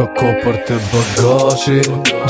Ka ko për të bagashi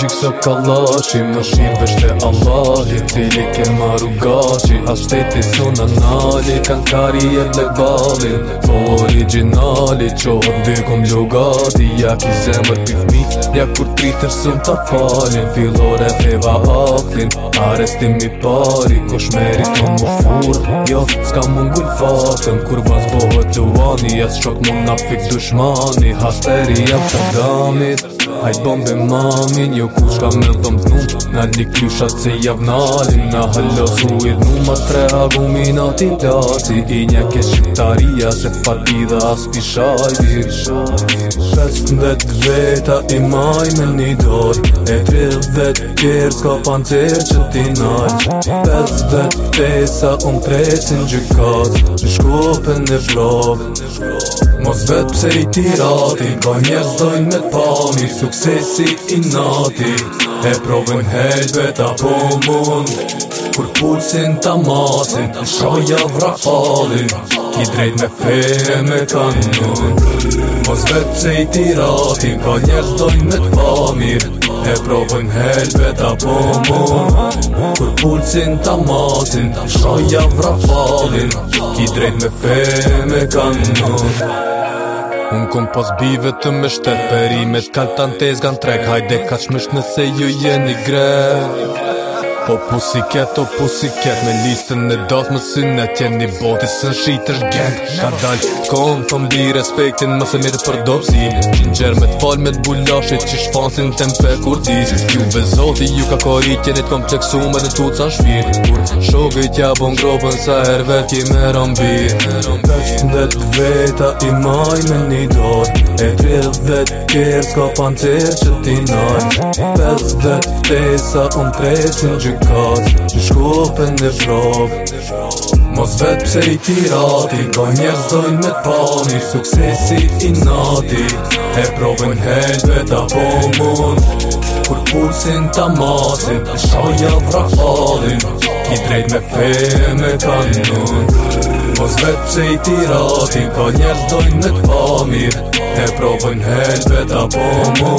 Gjikso ka lashi Më shqim vesh të Allahi Cili ke maru gashi A shteti su në nali Kanë kari e black ballin Po originali Qohën dy kom ljogati Ja ki zemër pifmi Ja kur tritër sun të falin Filore theva aklin Arestim i pari Kosh meri të më fur Jo, s'ka mungull fatën Kur vazbohet të vani Jas shok mund na fik dushmani Hasteri jam të mamit Hajt bom mamin Jo ku shka me dhëm të nuk Na një klyshat se javnalin Na hëllos ku i dhëm Ma tre agumin ati lati I një ke shqiptaria Se fati dhe as pishaj Pes këndet veta i maj me një doj E tre vet kërë s'ka panë të që ti naj Pes vet tesa unë presin gjykat Në shkope në shkope në shkope Mos vet pse i tiratin, ka po njerëzdojnë me pamirë, suksesi i nati, e provën helve ta për mundë Kur pulsin ta masin, në shoja vrak ki drejt me fejrë me kanën Mos vet pse i tiratin, ka po njerëzdojnë me pamirë, e provën helve ta për mundë Kocin të matin Shkoja vra falin Ki drejt me fe me kanon Unë kom bive të me shtet Perimet kanë të antez gan trek Hajde ka qmësht nëse ju jeni grek Po pusiket, o pusiket Me listën e dosë mësin e tjenë një boti Së në shitër gend Ka dalë konë të mbi respektin Mëse mirë për dopsi Gjerë me të me të Që shfansin të mpe kur Ju be ju ka kori Tjenit kompleksu me në tuca sa shpirë Kur shogë i tja bon grobën Sa her vetë i me rombi Dhe veta i maj me një dorë E tri dhe të Ska pan që ti nëjë Pes dhe të fte sa unë që këtë Që shkupin dhe Mos vetë pse i tirati Gojnë njerëzojnë me të Suksesit Suksesi i nati E provën hejtë vetë apo mund Kur pulsin të masin Shaja vrahalin Ki drejt me fe me kanun Mos vetë pse i tirati Ka njerës dojnë me të pamir E provojnë helpe të pomo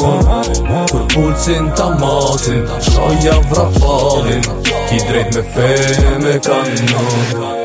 Kur pulcin ta matin Shaja vrafalin Ki drejt me fe me kanon